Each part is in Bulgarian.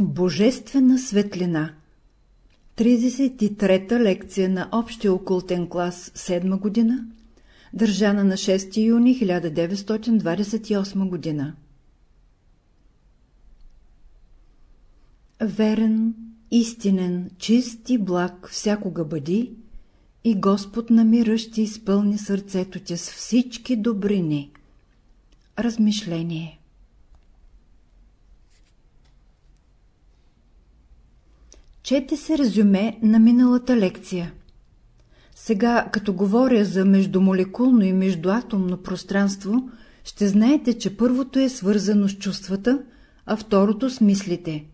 Божествена светлина 33-та лекция на Общия окултен клас 7 година, държана на 6 юни 1928 година. Верен, истинен, чист и благ всякога бъди и Господ на ще изпълни сърцето ти с всички добрини. Размишление Чете се резюме на миналата лекция. Сега, като говоря за междумолекулно и междуатомно пространство, ще знаете, че първото е свързано с чувствата, а второто с мислите.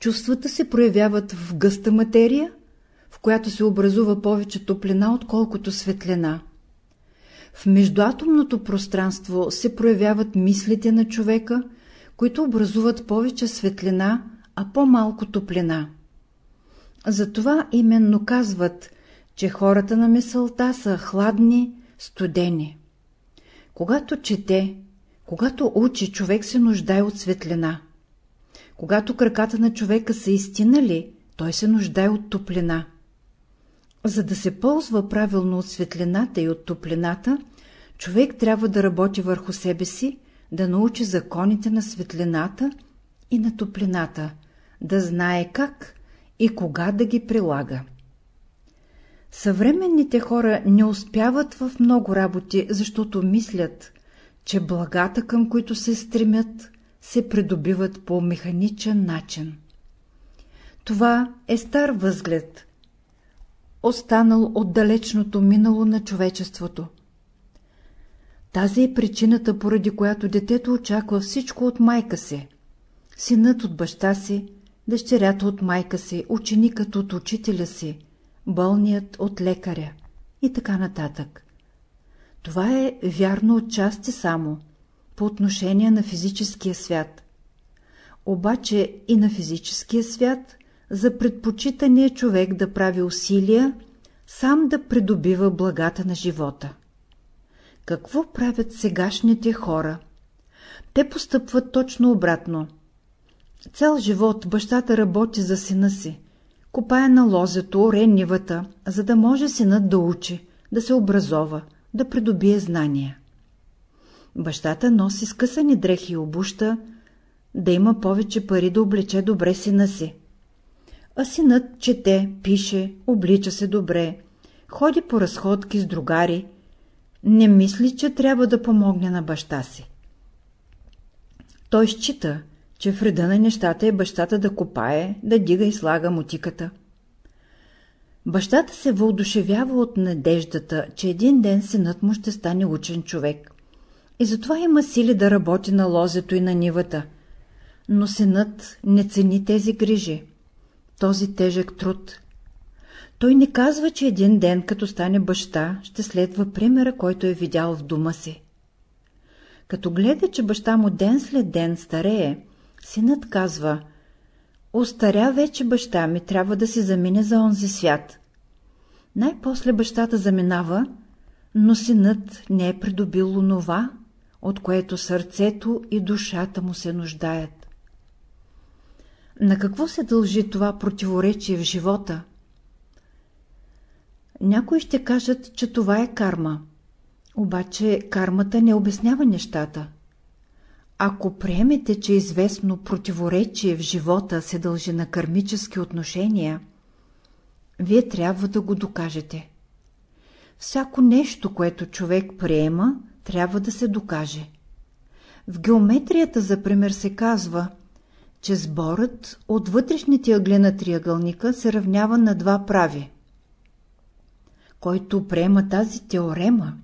Чувствата се проявяват в гъста материя, в която се образува повече топлина, отколкото светлина. В междуатомното пространство се проявяват мислите на човека, които образуват повече светлина, а по-малко топлина. Затова именно казват, че хората на мисълта са хладни, студени. Когато чете, когато учи, човек се нуждае от светлина. Когато краката на човека са истинали, той се нуждае от топлина. За да се ползва правилно от светлината и от топлината, човек трябва да работи върху себе си, да научи законите на светлината и на топлината, да знае как и кога да ги прилага. Съвременните хора не успяват в много работи, защото мислят, че благата, към които се стремят, се придобиват по механичен начин. Това е стар възглед, останал от далечното минало на човечеството. Тази е причината, поради която детето очаква всичко от майка си, синът от баща си, дъщерята от майка си, ученикът от учителя си, болният от лекаря и така нататък. Това е вярно от части само, по отношение на физическия свят. Обаче и на физическия свят за предпочитания човек да прави усилия, сам да придобива благата на живота. Какво правят сегашните хора? Те постъпват точно обратно – Цял живот бащата работи за сина си, копая на лозето, оре нивата, за да може синът да учи, да се образова, да придобие знания. Бащата носи скъсани дрехи и обуща, да има повече пари да облече добре сина си. А синът чете, пише, облича се добре, ходи по разходки с другари, не мисли, че трябва да помогне на баща си. Той счита, че вреда на нещата е бащата да копае, да дига и слага мутиката. Бащата се въодушевява от надеждата, че един ден синът му ще стане учен човек. И затова има сили да работи на лозето и на нивата. Но синът не цени тези грижи, този тежък труд. Той не казва, че един ден, като стане баща, ще следва примера, който е видял в дома си. Като гледа, че баща му ден след ден старее, Синът казва, Остаря вече баща ми, трябва да се замине за онзи свят. Най-после бащата заминава, но синът не е придобил онова, от което сърцето и душата му се нуждаят. На какво се дължи това противоречие в живота? Някои ще кажат, че това е карма. Обаче кармата не обяснява нещата. Ако приемете, че известно противоречие в живота се дължи на кармически отношения, вие трябва да го докажете. Всяко нещо, което човек приема, трябва да се докаже. В геометрията, за пример, се казва, че сборът от вътрешните ъгли на триъгълника се равнява на два прави. Който приема тази теорема,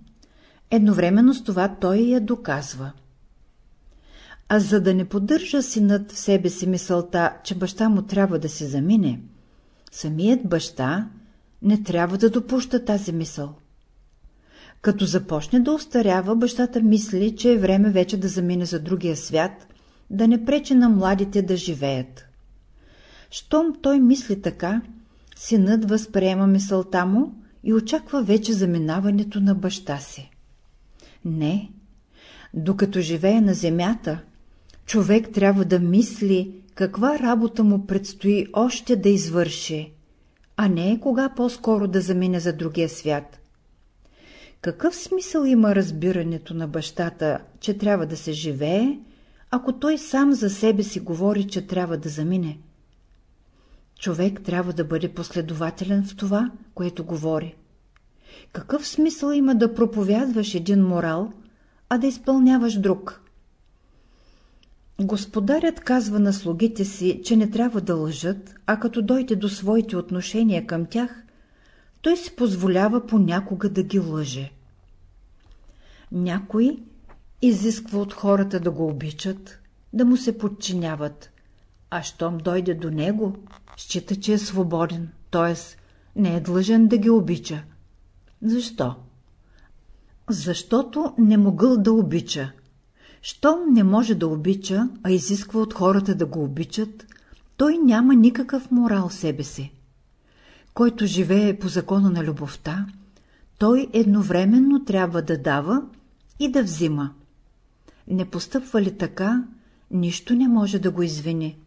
едновременно с това той я доказва. А за да не поддържа синът в себе си мисълта, че баща му трябва да се замине, самият баща не трябва да допуща тази мисъл. Като започне да остарява, бащата мисли, че е време вече да замине за другия свят, да не пречи на младите да живеят. Щом той мисли така, синът възприема мисълта му и очаква вече заминаването на баща си. Не, докато живее на земята, човек трябва да мисли каква работа му предстои още да извърши, а не кога по-скоро да замине за другия свят. Какъв смисъл има разбирането на бащата, че трябва да се живее, ако той сам за себе си говори, че трябва да замине? Човек трябва да бъде последователен в това, което говори. Какъв смисъл има да проповядваш един морал, а да изпълняваш друг? Господарят казва на слугите си, че не трябва да лъжат, а като дойде до своите отношения към тях, той си позволява понякога да ги лъже. Някой изисква от хората да го обичат, да му се подчиняват, а щом дойде до него, счита, че е свободен, т.е. не е длъжен да ги обича. Защо? Защото не могъл да обича. Щом не може да обича, а изисква от хората да го обичат, той няма никакъв морал в себе си. Който живее по закона на любовта, той едновременно трябва да дава и да взима. Не постъпва ли така, нищо не може да го извини.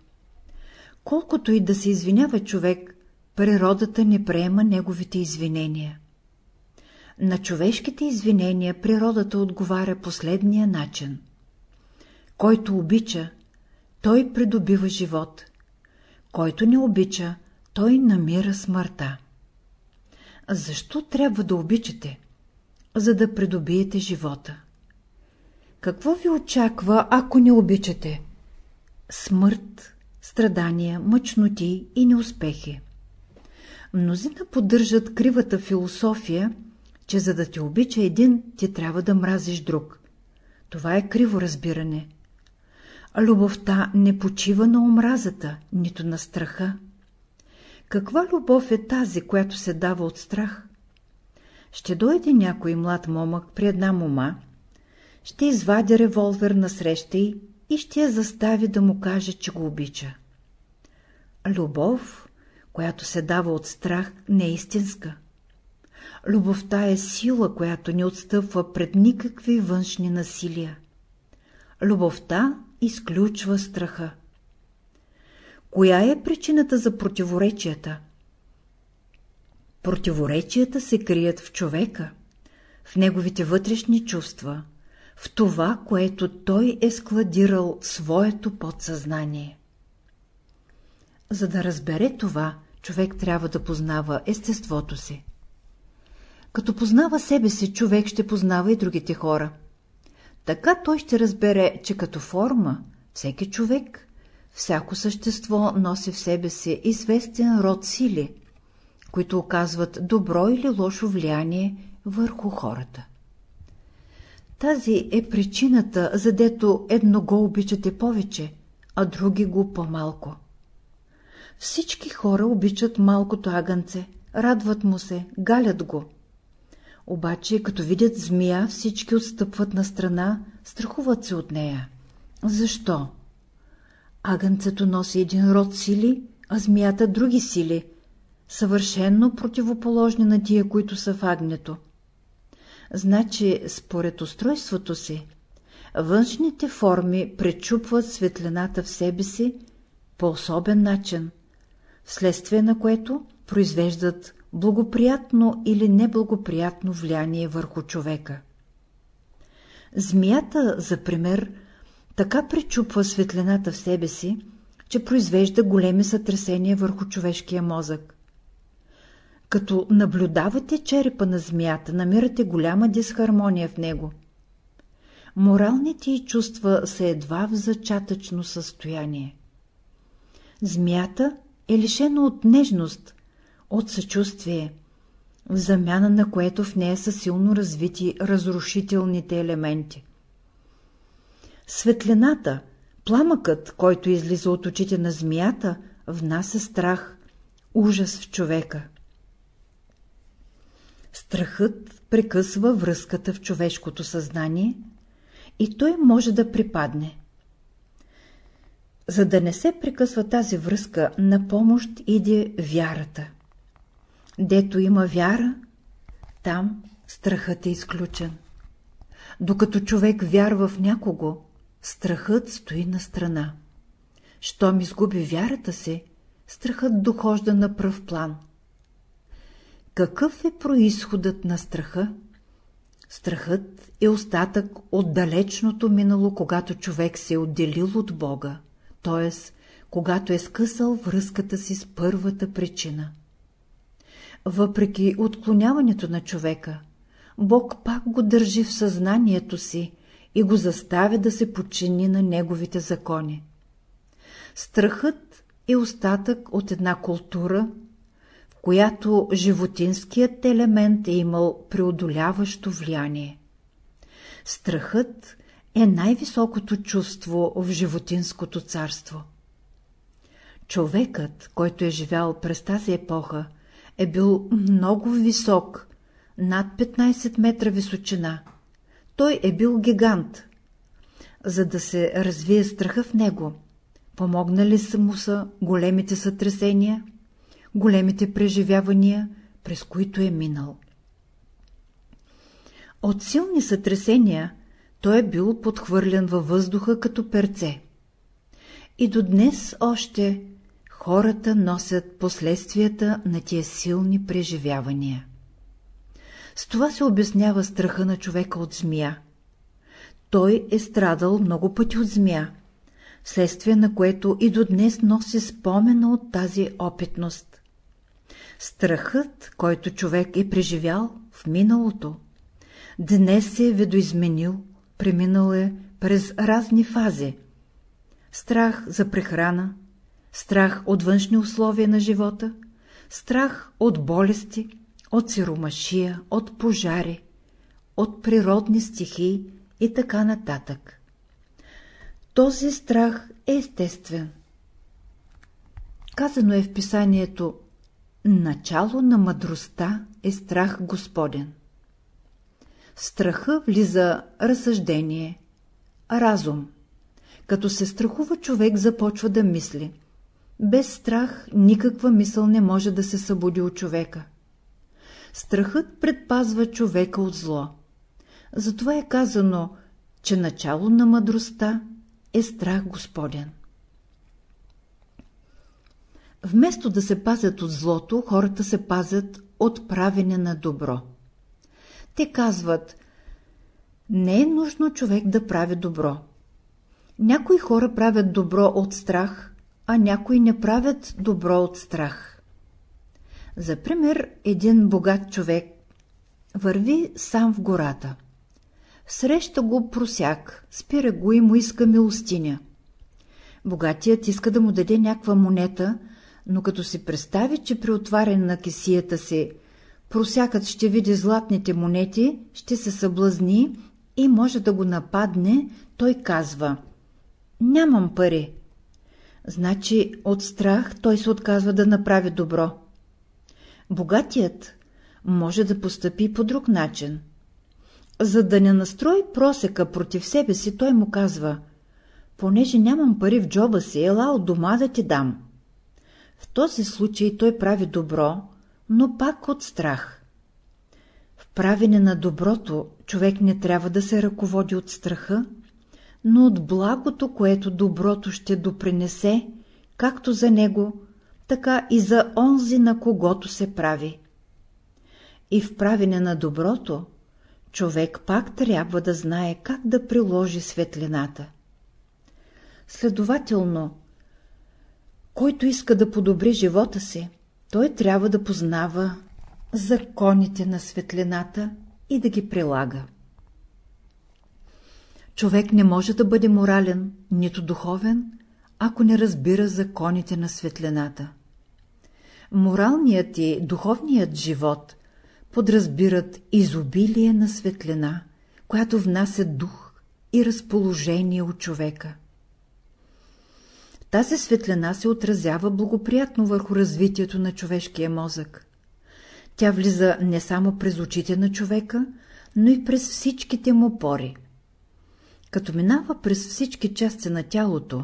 Колкото и да се извинява човек, природата не приема неговите извинения. На човешките извинения природата отговаря последния начин. Който обича, той придобива живот. Който не обича, той намира смъртта. Защо трябва да обичате? За да придобиете живота. Какво ви очаква, ако не обичате? Смърт, страдания, мъчноти и неуспехи. Мнозина поддържат кривата философия, че за да те обича един, ти трябва да мразиш друг. Това е криво разбиране. Любовта не почива на омразата, нито на страха. Каква любов е тази, която се дава от страх? Ще дойде някой млад момък при една мома, ще извади револвер на среща й и ще я застави да му каже, че го обича. Любов, която се дава от страх, не е истинска. Любовта е сила, която не отстъпва пред никакви външни насилия. Любовта изключва страха. Коя е причината за противоречията? Противоречията се крият в човека, в неговите вътрешни чувства, в това, което той е складирал в своето подсъзнание. За да разбере това, човек трябва да познава естеството си. Като познава себе си, човек ще познава и другите хора. Така той ще разбере, че като форма всеки човек, всяко същество носи в себе си известен род сили, които оказват добро или лошо влияние върху хората. Тази е причината, задето едно го обичате повече, а други го по-малко. Всички хора обичат малкото агънце, радват му се, галят го. Обаче, като видят змия, всички отстъпват на страна, страхуват се от нея. Защо? Агънцето носи един род сили, а змията други сили, съвършенно противоположни на тия, които са в агнето. Значи, според устройството си, външните форми пречупват светлината в себе си по особен начин, вследствие на което произвеждат благоприятно или неблагоприятно влияние върху човека. Змията, за пример, така пречупва светлината в себе си, че произвежда големи сътресения върху човешкия мозък. Като наблюдавате черепа на змията, намирате голяма дисхармония в него. Моралните й чувства са едва в зачатъчно състояние. Змията е лишена от нежност, от съчувствие, в замяна на което в нея са силно развити разрушителните елементи. Светлината, пламъкът, който излиза от очите на змията, внася страх, ужас в човека. Страхът прекъсва връзката в човешкото съзнание и той може да припадне. За да не се прекъсва тази връзка, на помощ иде вярата. Дето има вяра, там страхът е изключен. Докато човек вярва в някого, страхът стои на страна. Щом изгуби вярата си, страхът дохожда на пръв план. Какъв е происходът на страха? Страхът е остатък от далечното минало, когато човек се е отделил от Бога, т.е. когато е скъсал връзката си с първата причина. Въпреки отклоняването на човека, Бог пак го държи в съзнанието си и го заставя да се подчини на неговите закони. Страхът е остатък от една култура, в която животинският елемент е имал преодоляващо влияние. Страхът е най-високото чувство в животинското царство. Човекът, който е живял през тази епоха, е бил много висок, над 15 метра височина. Той е бил гигант. За да се развие страха в него, помогнали са му са големите сътресения, големите преживявания, през които е минал. От силни сътресения той е бил подхвърлен във въздуха като перце. И до днес още хората носят последствията на тия силни преживявания. С това се обяснява страха на човека от змия. Той е страдал много пъти от змия, следствие на което и до днес носи спомена от тази опитност. Страхът, който човек е преживял в миналото, днес се е видоизменил, преминал е през разни фази. Страх за прехрана, страх от външни условия на живота, страх от болести, от сиромашия, от пожари, от природни стихии и така нататък. Този страх е естествен. Казано е в писанието Начало на мъдростта е страх Господен. В страха влиза разсъждение, разум. Като се страхува човек започва да мисли. Без страх никаква мисъл не може да се събуди от човека. Страхът предпазва човека от зло. Затова е казано, че начало на мъдростта е страх Господен. Вместо да се пазят от злото, хората се пазят от правене на добро. Те казват, не е нужно човек да прави добро. Някои хора правят добро от страх, а някои не правят добро от страх. За пример, един богат човек върви сам в гората. Среща го просяк, спира го и му иска милостиня. Богатият иска да му даде някаква монета, но като си представи, че при отваряне на кисията си просякът ще види златните монети, ще се съблазни и може да го нападне, той казва «Нямам пари». Значи от страх той се отказва да направи добро. Богатият може да постъпи по друг начин. За да не настрои просека против себе си, той му казва «Понеже нямам пари в джоба си, ела от дома да ти дам». В този случай той прави добро, но пак от страх. В правене на доброто човек не трябва да се ръководи от страха, но от благото, което доброто ще допринесе, както за него, така и за онзи, на когото се прави. И в правене на доброто, човек пак трябва да знае как да приложи светлината. Следователно, който иска да подобри живота си, той трябва да познава законите на светлината и да ги прилага. Човек не може да бъде морален, нито духовен, ако не разбира законите на светлината. Моралният и духовният живот подразбират изобилие на светлина, която внася дух и разположение от човека. Тази светлина се отразява благоприятно върху развитието на човешкия мозък. Тя влиза не само през очите на човека, но и през всичките му пори. Като минава през всички части на тялото,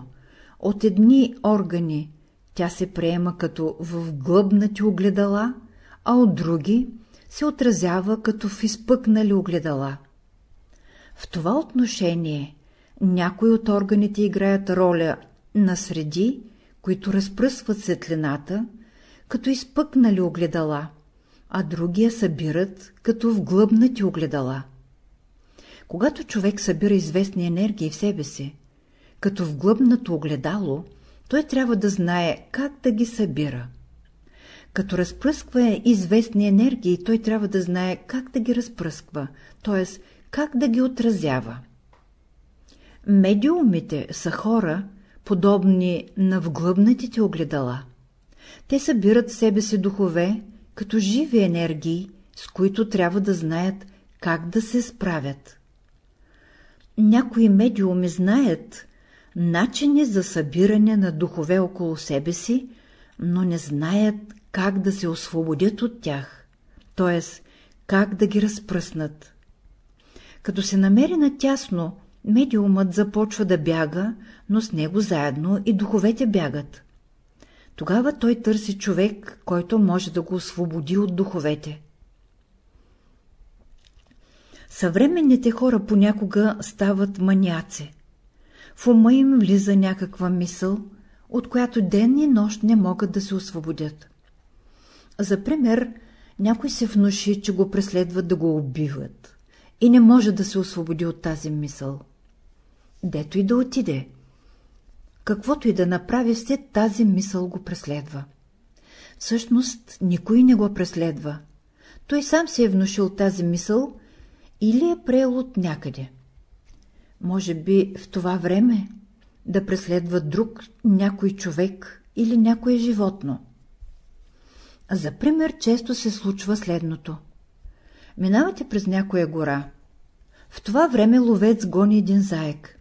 от едни органи тя се приема като в глъбнати огледала, а от други се отразява като в изпъкнали огледала. В това отношение някои от органите играят роля на среди, които разпръсват светлината, като изпъкнали огледала, а другия събират като вглъбнати огледала. Когато човек събира известни енергии в себе си, като вглъбнато огледало, той трябва да знае как да ги събира. Като разпръсква известни енергии, той трябва да знае как да ги разпръсква, т.е. как да ги отразява. Медиумите са хора, подобни на вглъбнатите огледала. Те събират в себе си духове, като живи енергии, с които трябва да знаят как да се справят. Някои медиуми знаят начини за събиране на духове около себе си, но не знаят как да се освободят от тях, т.е. как да ги разпръснат. Като се намери на тясно, медиумът започва да бяга, но с него заедно и духовете бягат. Тогава той търси човек, който може да го освободи от духовете. Съвременните хора понякога стават маняци. В ума им влиза някаква мисъл, от която ден и нощ не могат да се освободят. За пример, някой се внуши, че го преследват да го убиват и не може да се освободи от тази мисъл. Дето и да отиде. Каквото и да направи, след тази мисъл го преследва. Всъщност, никой не го преследва. Той сам се е внушил тази мисъл или е приел от някъде. Може би в това време да преследва друг някой човек или някое животно. За пример често се случва следното. Минавате през някоя гора. В това време ловец гони един заек.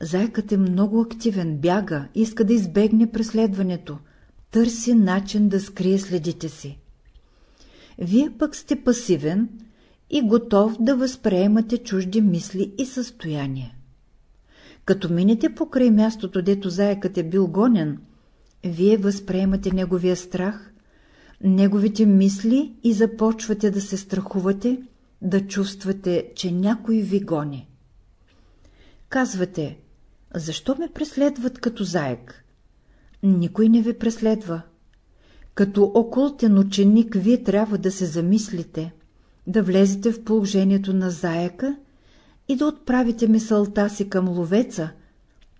Заекът е много активен, бяга, иска да избегне преследването, търси начин да скрие следите си. Вие пък сте пасивен и готов да възприемате чужди мисли и състояния. Като минете покрай мястото, дето заекът е бил гонен, вие възприемате неговия страх, неговите мисли и започвате да се страхувате, да чувствате, че някой ви гони. Казвате, защо ме преследват като заек? Никой не ви преследва. Като окултен ученик вие трябва да се замислите, да влезете в положението на заека и да отправите мисълта си към ловеца,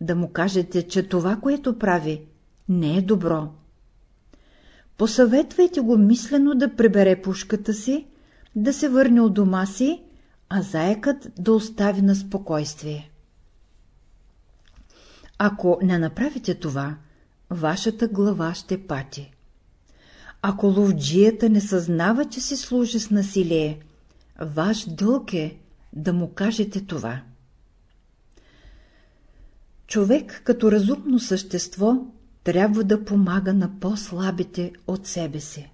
да му кажете, че това, което прави, не е добро. Посъветвайте го мислено да прибере пушката си, да се върне от дома си, а заекът да остави на спокойствие. Ако не направите това, вашата глава ще пати. Ако ловджията не съзнава, че се служи с насилие, ваш дълг е да му кажете това. Човек като разумно същество трябва да помага на по-слабите от себе си.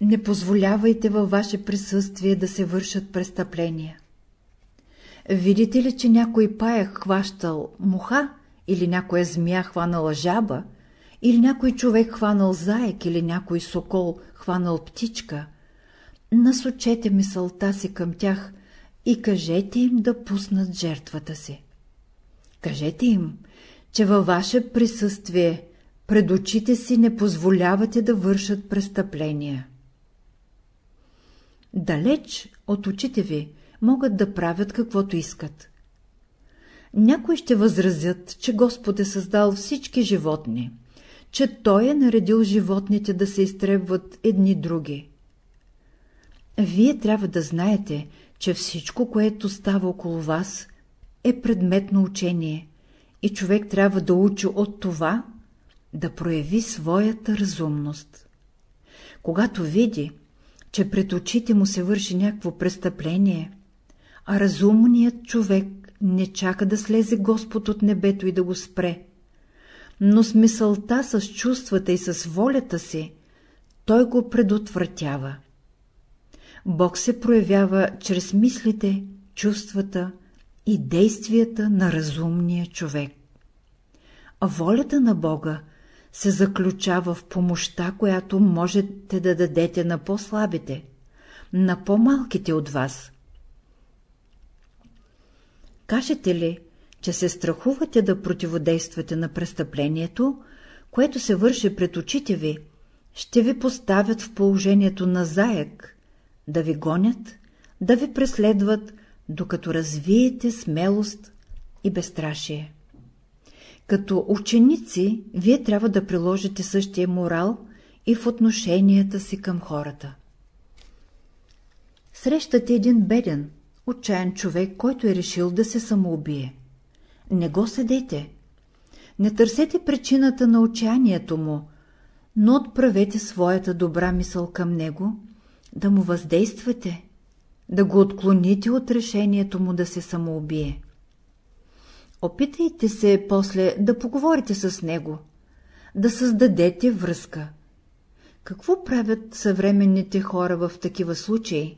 Не позволявайте във ваше присъствие да се вършат престъпления. Видите ли, че някой паяк хващал муха или някоя змия хванала жаба, или някой човек хванал заек или някой сокол хванал птичка, насочете мисълта си към тях и кажете им да пуснат жертвата си. Кажете им, че във ваше присъствие пред очите си не позволявате да вършат престъпления. Далеч от очите ви могат да правят каквото искат. Някои ще възразят, че Господ е създал всички животни, че Той е наредил животните да се изтребват едни други. Вие трябва да знаете, че всичко, което става около вас, е предметно учение и човек трябва да учи от това, да прояви своята разумност. Когато види, че пред очите му се върши някакво престъпление, а разумният човек не чака да слезе Господ от небето и да го спре, но с мисълта, с чувствата и с волята си, той го предотвратява. Бог се проявява чрез мислите, чувствата и действията на разумния човек. А волята на Бога се заключава в помощта, която можете да дадете на по-слабите, на по-малките от вас. Кажете ли, че се страхувате да противодействате на престъплението, което се върши пред очите ви, ще ви поставят в положението на заек, да ви гонят, да ви преследват, докато развиете смелост и безстрашие. Като ученици, вие трябва да приложите същия морал и в отношенията си към хората. Срещате един беден, отчаян човек, който е решил да се самоубие. Не го съдете. Не търсете причината на отчаянието му, но отправете своята добра мисъл към него, да му въздействате, да го отклоните от решението му да се самоубие. Опитайте се после да поговорите с него, да създадете връзка. Какво правят съвременните хора в такива случаи?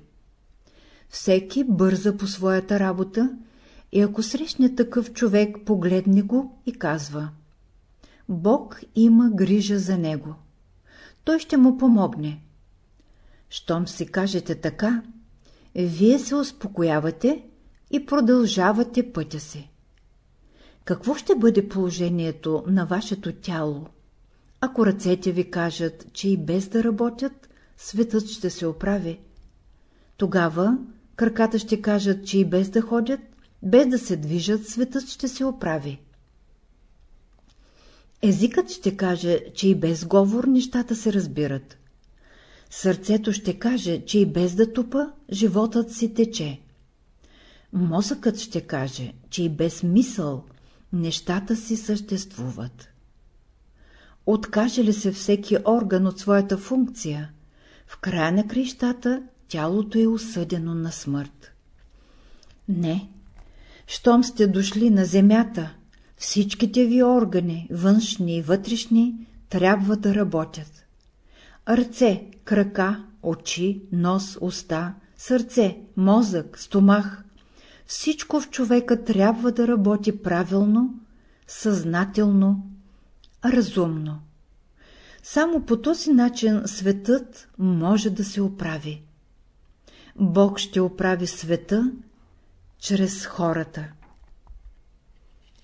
Всеки бърза по своята работа и ако срещне такъв човек, погледне го и казва Бог има грижа за него. Той ще му помогне. Щом си кажете така, вие се успокоявате и продължавате пътя си. Какво ще бъде положението на вашето тяло? Ако ръцете ви кажат, че и без да работят, светът ще се оправи. Тогава краката ще кажат, че и без да ходят, без да се движат, светът ще се оправи. Езикът ще каже, че и без говор нещата се разбират. Сърцето ще каже, че и без да тупа, животът си тече. Мозъкът ще каже, че и без мисъл нещата си съществуват. Откаже ли се всеки орган от своята функция, в края на крещата тялото е осъдено на смърт. Не, щом сте дошли на земята, всичките ви органи, външни и вътрешни, трябва да работят. Ръце, крака, очи, нос, уста, сърце, мозък, стомах, всичко в човека трябва да работи правилно, съзнателно, разумно. Само по този начин светът може да се оправи. Бог ще оправи света чрез хората.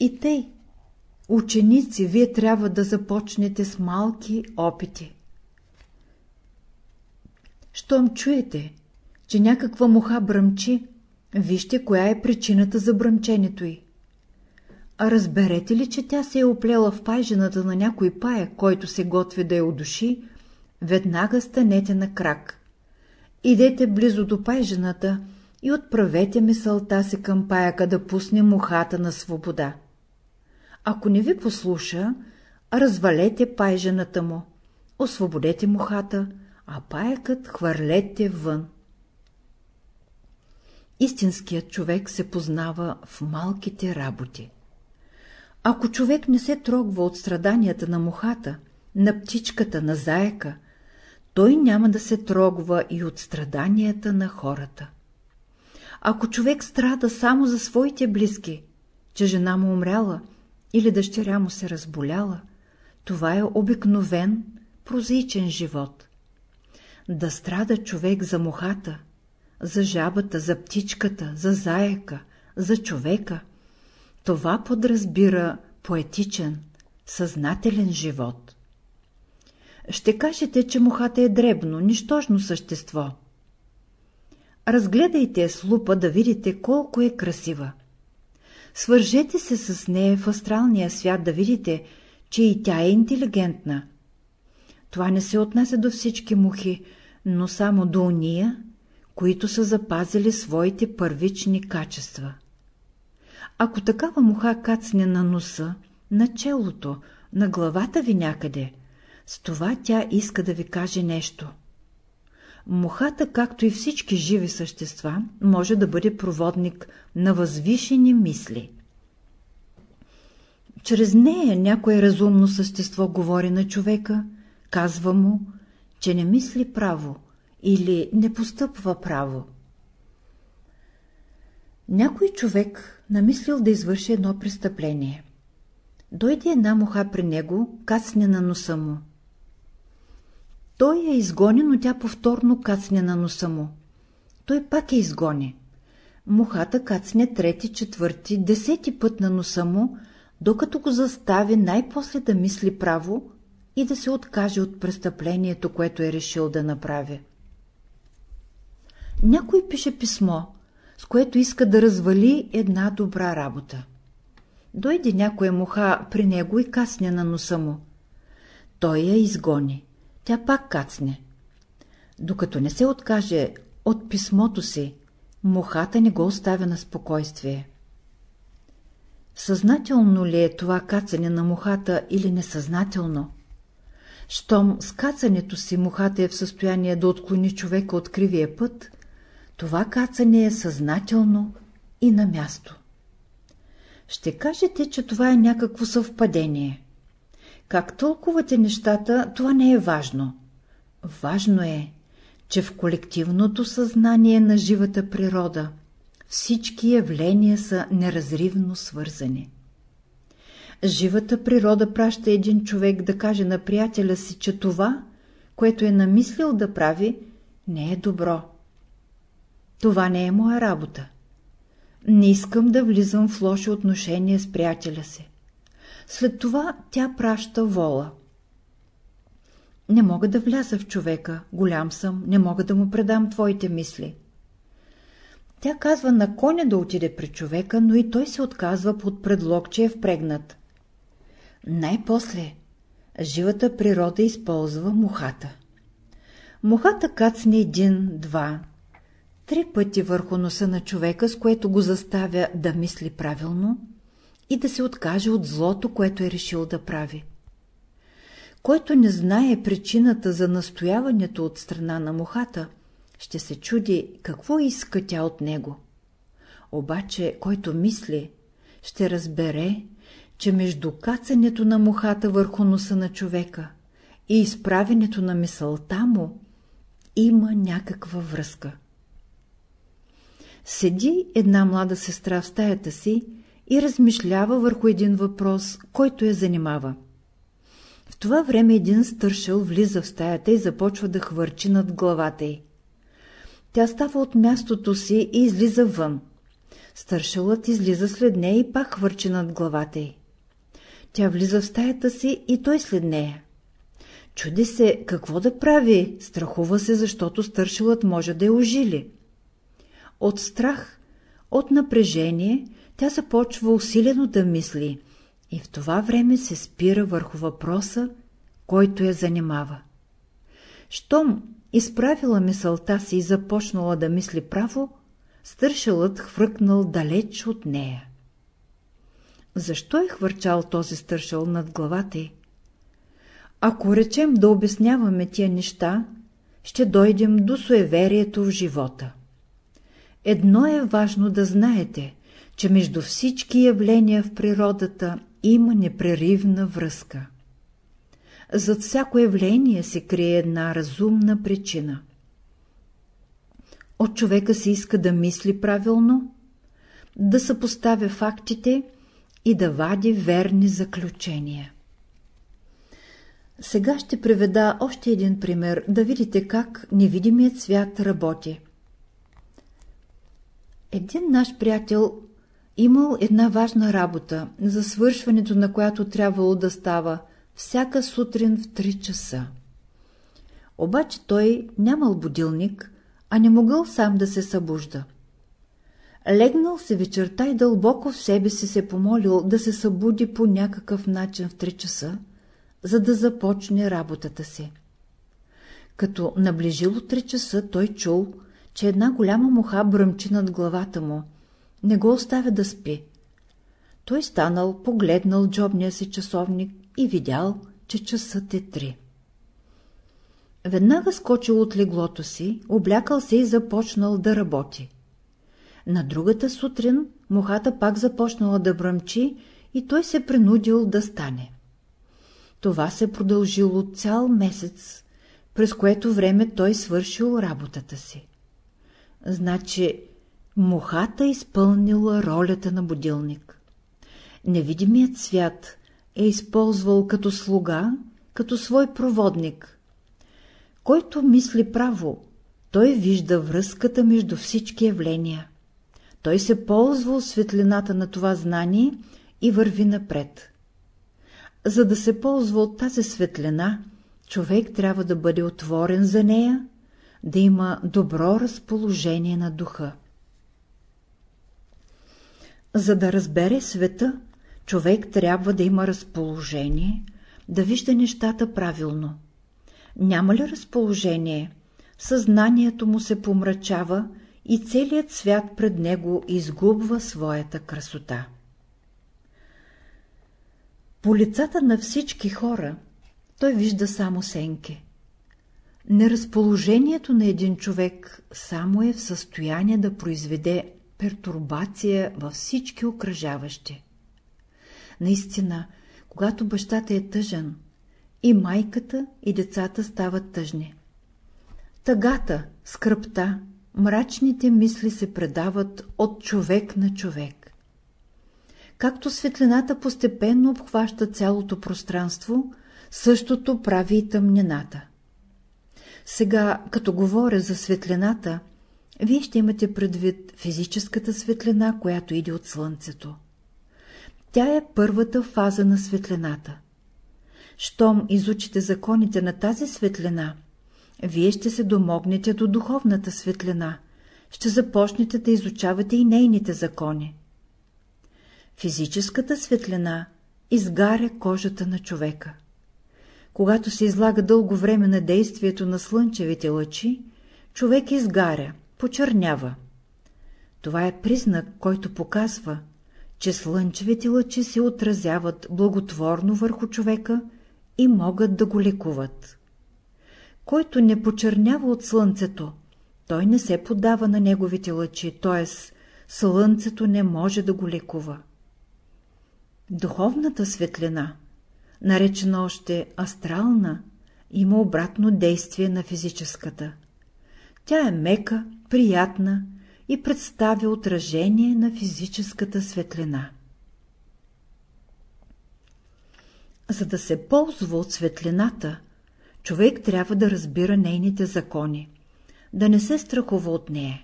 И тъй, ученици, вие трябва да започнете с малки опити. Щом чуете, че някаква муха бръмчи, Вижте, коя е причината за бръмченето й. А разберете ли, че тя се е оплела в пайжената на някой пая, който се готви да я удуши, веднага станете на крак. Идете близо до пайжената и отправете мисълта си към паяка да пусне мухата на свобода. Ако не ви послуша, развалете пайжената му, освободете мухата, а паякът хвърлете вън. Истинският човек се познава в малките работи. Ако човек не се трогва от страданията на мухата, на птичката, на заека, той няма да се трогва и от страданията на хората. Ако човек страда само за своите близки, че жена му умряла или дъщеря му се разболяла, това е обикновен, прозаичен живот. Да страда човек за мухата – за жабата, за птичката, за заека, за човека. Това подразбира поетичен, съзнателен живот. Ще кажете, че мухата е дребно, нищожно същество. Разгледайте с лупа да видите колко е красива. Свържете се с нея в астралния свят да видите, че и тя е интелигентна. Това не се отнася до всички мухи, но само до уния, които са запазили своите първични качества. Ако такава муха кацне на носа, на челото, на главата ви някъде, с това тя иска да ви каже нещо. Мухата, както и всички живи същества, може да бъде проводник на възвишени мисли. Чрез нея някое разумно същество говори на човека, казва му, че не мисли право, или не постъпва право. Някой човек намислил да извърши едно престъпление. Дойде една муха при него, кацне на носа му. Той я изгони, но тя повторно кацне на носа му. Той пак я изгони. Мухата кацне трети, четвърти, десети път на носа му, докато го застави най-после да мисли право и да се откаже от престъплението, което е решил да направи. Някой пише писмо, с което иска да развали една добра работа. Дойде някоя муха при него и кацне на носа му. Той я изгони. Тя пак кацне. Докато не се откаже от писмото си, мухата не го оставя на спокойствие. Съзнателно ли е това кацане на мухата или несъзнателно? Щом с кацането си мухата е в състояние да отклони човека от кривия път, това кацане е съзнателно и на място. Ще кажете, че това е някакво съвпадение. Как толковате нещата, това не е важно. Важно е, че в колективното съзнание на живата природа всички явления са неразривно свързани. Живата природа праща един човек да каже на приятеля си, че това, което е намислил да прави, не е добро. Това не е моя работа. Не искам да влизам в лоши отношения с приятеля си. След това тя праща вола. Не мога да вляза в човека, голям съм, не мога да му предам твоите мисли. Тя казва на коня да отиде при човека, но и той се отказва под предлог, че е впрегнат. Най-после живата природа използва мухата. Мухата кацне един, два, три пъти върху носа на човека, с което го заставя да мисли правилно и да се откаже от злото, което е решил да прави. Който не знае причината за настояването от страна на мухата, ще се чуди какво иска тя от него. Обаче, който мисли, ще разбере, че между кацането на мухата върху носа на човека и изправенето на мисълта му има някаква връзка. Седи една млада сестра в стаята си и размишлява върху един въпрос, който я занимава. В това време един стършел влиза в стаята и започва да хвърчи над главата й. Тя става от мястото си и излиза вън. Стършелът излиза след нея и пак хвърчи над главата й. Тя влиза в стаята си и той след нея. Чуди се какво да прави, страхува се, защото стършелът може да я ожили. От страх, от напрежение, тя започва усилено да мисли и в това време се спира върху въпроса, който я занимава. Щом изправила мисълта си и започнала да мисли право, стършелът хвъркнал далеч от нея. Защо е хвърчал този стършел над главата й? Ако речем да обясняваме тия неща, ще дойдем до суеверието в живота. Едно е важно да знаете, че между всички явления в природата има непреривна връзка. Зад всяко явление се крие една разумна причина. От човека се иска да мисли правилно, да съпоставя фактите и да вади верни заключения. Сега ще приведа още един пример, да видите как невидимият свят работи. Един наш приятел имал една важна работа, за свършването на която трябвало да става всяка сутрин в 3 часа. Обаче той нямал будилник, а не могъл сам да се събужда. Легнал се вечерта и дълбоко в себе си се помолил да се събуди по някакъв начин в 3 часа, за да започне работата си. Като наближило 3 часа, той чул, че една голяма муха бръмчи над главата му. Не го оставя да спи. Той станал, погледнал джобния си часовник и видял, че часът е три. Веднага скочил от леглото си, облякал се и започнал да работи. На другата сутрин мухата пак започнала да бръмчи и той се принудил да стане. Това се продължило цял месец, през което време той свършил работата си. Значи, мухата изпълнила ролята на будилник. Невидимият свят е използвал като слуга, като свой проводник. Който мисли право, той вижда връзката между всички явления. той се ползва от светлината на това знание и върви напред. За да се ползва от тази светлина, човек трябва да бъде отворен за нея, да има добро разположение на духа. За да разбере света, човек трябва да има разположение, да вижда нещата правилно. Няма ли разположение, съзнанието му се помрачава и целият свят пред него изгубва своята красота. По лицата на всички хора той вижда само сенки. Неразположението на един човек само е в състояние да произведе пертурбация във всички окръжаващи. Наистина, когато бащата е тъжен, и майката, и децата стават тъжни. Тъгата, скръпта, мрачните мисли се предават от човек на човек. Както светлината постепенно обхваща цялото пространство, същото прави и тъмнината. Сега, като говоря за светлината, вие ще имате предвид физическата светлина, която иде от Слънцето. Тя е първата фаза на светлината. Щом изучите законите на тази светлина, вие ще се домогнете до духовната светлина, ще започнете да изучавате и нейните закони. Физическата светлина изгаря кожата на човека. Когато се излага дълго време на действието на слънчевите лъчи, човек изгаря, почернява. Това е признак, който показва, че слънчевите лъчи се отразяват благотворно върху човека и могат да го лекуват. Който не почернява от слънцето, той не се подава на неговите лъчи, т.е. слънцето не може да го лекува. Духовната светлина, наречена още астрална, има обратно действие на физическата. Тя е мека, приятна и представя отражение на физическата светлина. За да се ползва от светлината, човек трябва да разбира нейните закони, да не се страхува от нея.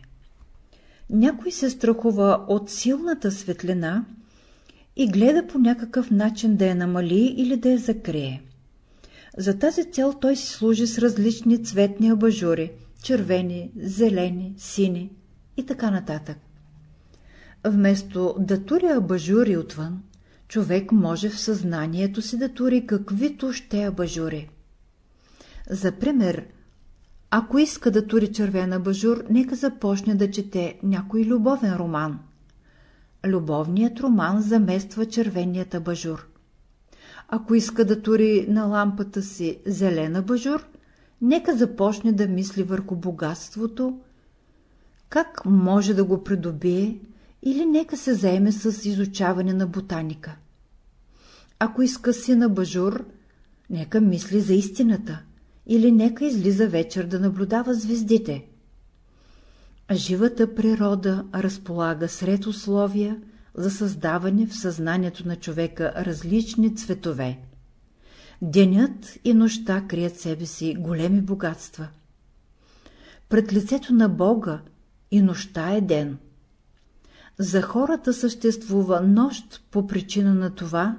Някой се страхува от силната светлина и гледа по някакъв начин да я намали или да я закрие. За тази цел той си служи с различни цветни абажури – червени, зелени, сини и така нататък. Вместо да тури абажури отвън, човек може в съзнанието си да тури каквито ще абажури. За пример, ако иска да тури червен абажур, нека започне да чете някой любовен роман. Любовният роман замества червеният абажур. Ако иска да тури на лампата си зелен абажур, нека започне да мисли върху богатството, как може да го придобие или нека се заеме с изучаване на ботаника. Ако иска си на бажур, нека мисли за истината или нека излиза вечер да наблюдава звездите. Живата природа разполага сред условия за създаване в съзнанието на човека различни цветове. Денят и нощта крият себе си големи богатства. Пред лицето на Бога и нощта е ден. За хората съществува нощ по причина на това,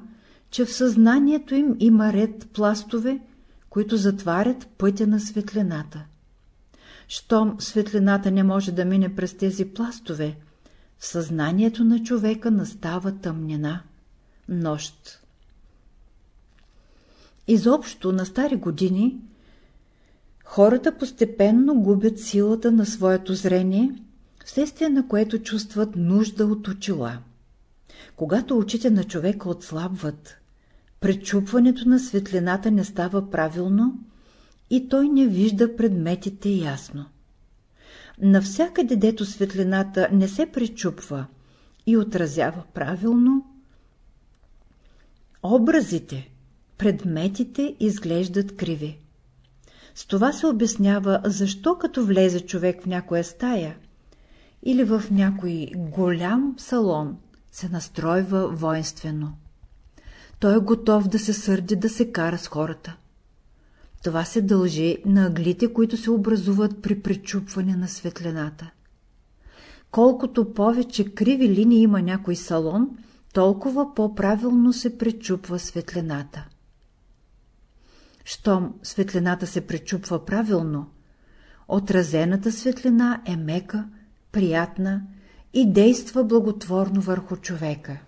че в съзнанието им има ред пластове, които затварят пътя на светлината. Щом светлината не може да мине през тези пластове, в съзнанието на човека настава тъмнина, нощ. Изобщо на стари години хората постепенно губят силата на своето зрение, вследствие на което чувстват нужда от очила. Когато очите на човека отслабват, пречупването на светлината не става правилно и той не вижда предметите ясно. Навсякъде, дето светлината не се пречупва и отразява правилно, образите, предметите изглеждат криви. С това се обяснява, защо като влезе човек в някоя стая или в някой голям салон, се настройва воинствено. Той е готов да се сърди да се кара с хората. Това се дължи на аглите, които се образуват при пречупване на светлината. колкото повече криви линии има някой салон, толкова по-правилно се пречупва светлината. Щом светлината се пречупва правилно, отразената светлина е мека, приятна и действа благотворно върху човека.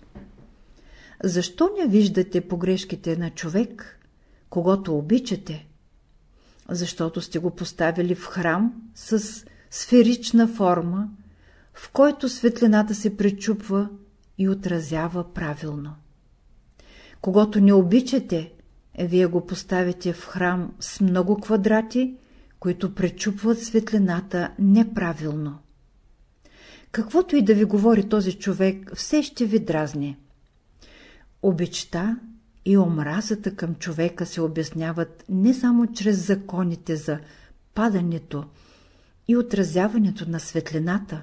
Защо не виждате погрешките на човек, когато обичате? Защото сте го поставили в храм с сферична форма, в който светлината се пречупва и отразява правилно. Когато не обичате, вие го поставите в храм с много квадрати, които пречупват светлината неправилно. Каквото и да ви говори този човек, все ще ви дразни. Обичта и омразата към човека се обясняват не само чрез законите за падането и отразяването на светлината,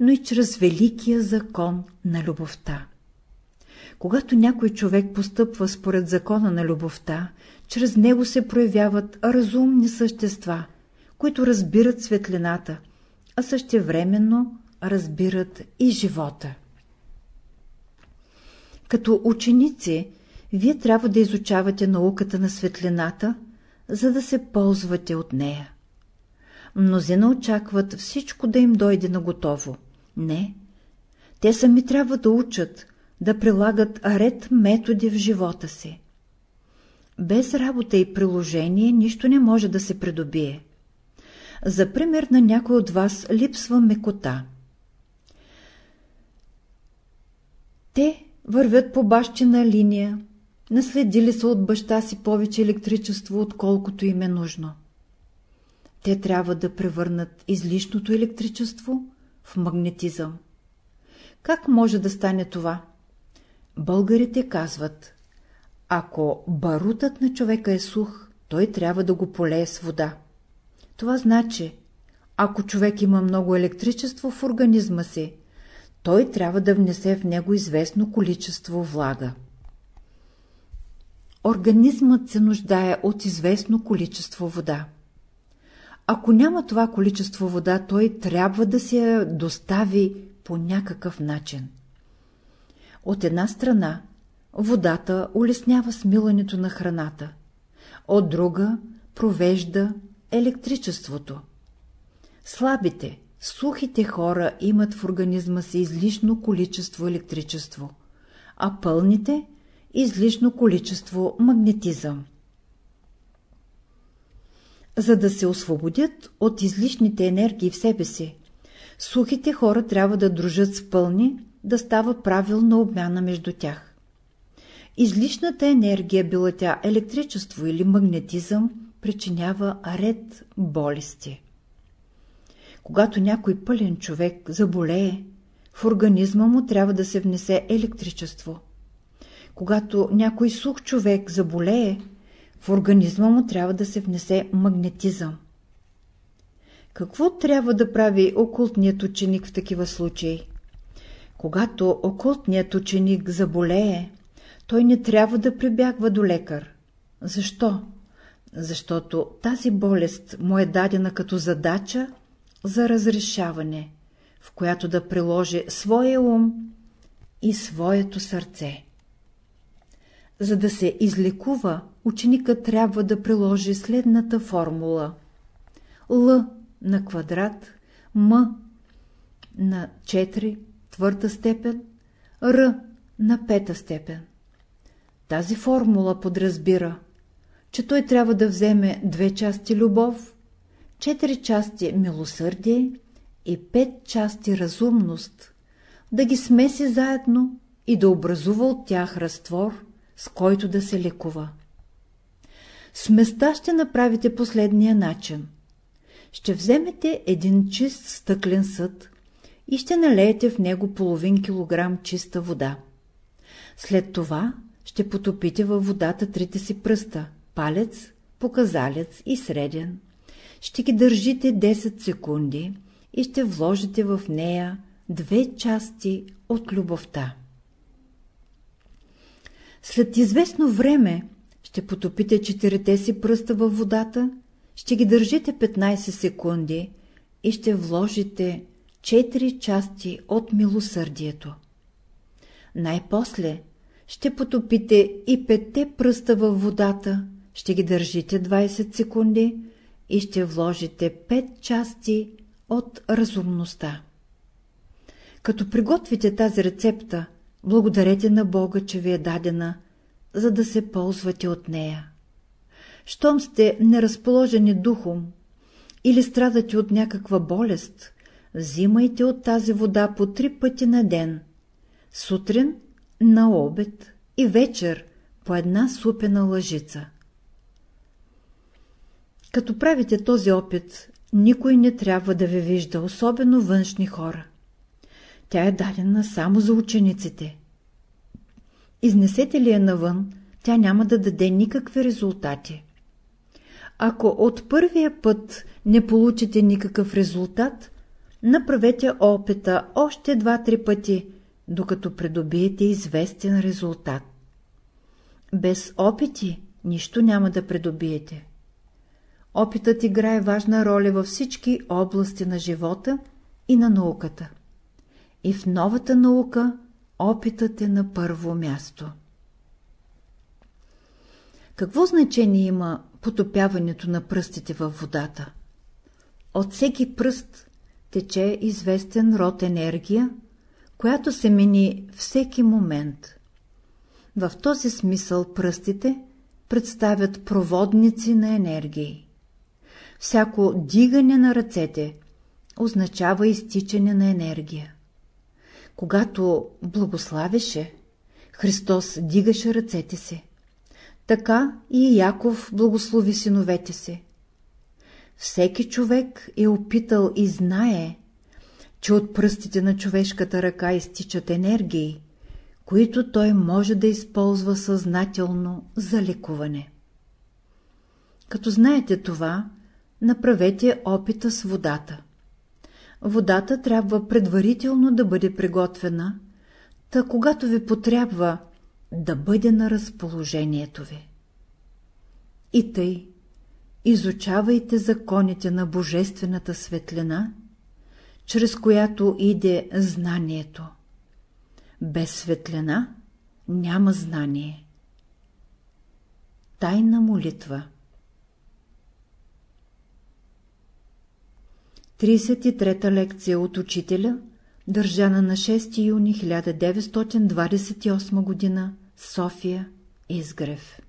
но и чрез великия закон на любовта. Когато някой човек постъпва според закона на любовта, чрез него се проявяват разумни същества, които разбират светлината, а същевременно разбират и живота. Като ученици, вие трябва да изучавате науката на светлината, за да се ползвате от нея. Мнозина очакват всичко да им дойде на готово. Не. Те сами трябва да учат, да прилагат ред методи в живота си. Без работа и приложение нищо не може да се придобие. За пример на някой от вас липсва мекота. Те вървят по бащина линия, наследили са от баща си повече електричество, отколкото им е нужно. Те трябва да превърнат излишното електричество в магнетизъм. Как може да стане това? Българите казват, ако барутът на човека е сух, той трябва да го полее с вода. Това значи, ако човек има много електричество в организма си, той трябва да внесе в него известно количество влага. Организмът се нуждае от известно количество вода. Ако няма това количество вода, той трябва да се я достави по някакъв начин. От една страна, водата улеснява смилането на храната, от друга провежда електричеството. Слабите, сухите хора имат в организма си излишно количество електричество, а пълните – излишно количество магнетизъм. За да се освободят от излишните енергии в себе си, сухите хора трябва да дружат с пълни, да става правилна обмяна между тях. Излишната енергия, била тя електричество или магнетизъм, причинява ред болести. Когато някой пълен човек заболее, в организма му трябва да се внесе електричество. Когато някой сух човек заболее, в организма му трябва да се внесе магнетизъм. Какво трябва да прави окултният ученик в такива случаи? Когато окултният ученик заболее, той не трябва да прибягва до лекар. Защо? Защото тази болест му е дадена като задача за разрешаване, в която да приложи своя ум и своето сърце. За да се излекува, ученика трябва да приложи следната формула. Л на квадрат, М на 4 твърда степен, Р на пета степен. Тази формула подразбира, че той трябва да вземе две части любов, четири части милосърдие и пет части разумност, да ги смеси заедно и да образува от тях разтвор, с който да се лекува. Сместа ще направите последния начин. Ще вземете един чист стъклен съд и ще налеете в него половин килограм чиста вода. След това ще потопите във водата трите си пръста – палец, показалец и среден. Ще ги държите 10 секунди и ще вложите в нея две части от любовта. След известно време ще потопите четирите си пръста във водата, ще ги държите 15 секунди и ще вложите четири части от милосърдието. Най-после ще потопите и петте пръста във водата, ще ги държите 20 секунди и ще вложите пет части от разумността. Като приготвите тази рецепта, благодарете на Бога, че ви е дадена, за да се ползвате от нея. Щом сте неразположени духом или страдате от някаква болест, взимайте от тази вода по три пъти на ден, сутрин, на обед и вечер по една супена лъжица. Като правите този опит, никой не трябва да ви вижда, особено външни хора. Тя е дадена само за учениците. Изнесете ли я навън, тя няма да даде никакви резултати. Ако от първия път не получите никакъв резултат, направете опита още два-три пъти, докато придобиете известен резултат. Без опити нищо няма да придобиете. Опитът играе важна роля във всички области на живота и на науката. И в новата наука опитът е на първо място. Какво значение има потопяването на пръстите във водата? От всеки пръст тече известен род енергия, която се мени всеки момент. В този смисъл пръстите представят проводници на енергии. Всяко дигане на ръцете означава изтичане на енергия. Когато благославеше, Христос дигаше ръцете си. Така и Яков благослови синовете си. Всеки човек е опитал и знае, че от пръстите на човешката ръка изтичат енергии, които той може да използва съзнателно за лекуване. Като знаете това, направете опита с водата. Водата трябва предварително да бъде приготвена, та когато ви потрябва, да бъде на разположението ви. И тъй, изучавайте законите на Божествената светлина, чрез която иде знанието. Без светлина няма знание. Тайна молитва 33-та лекция от учителя, държана на 6 юни 1928 г. София, Изгрев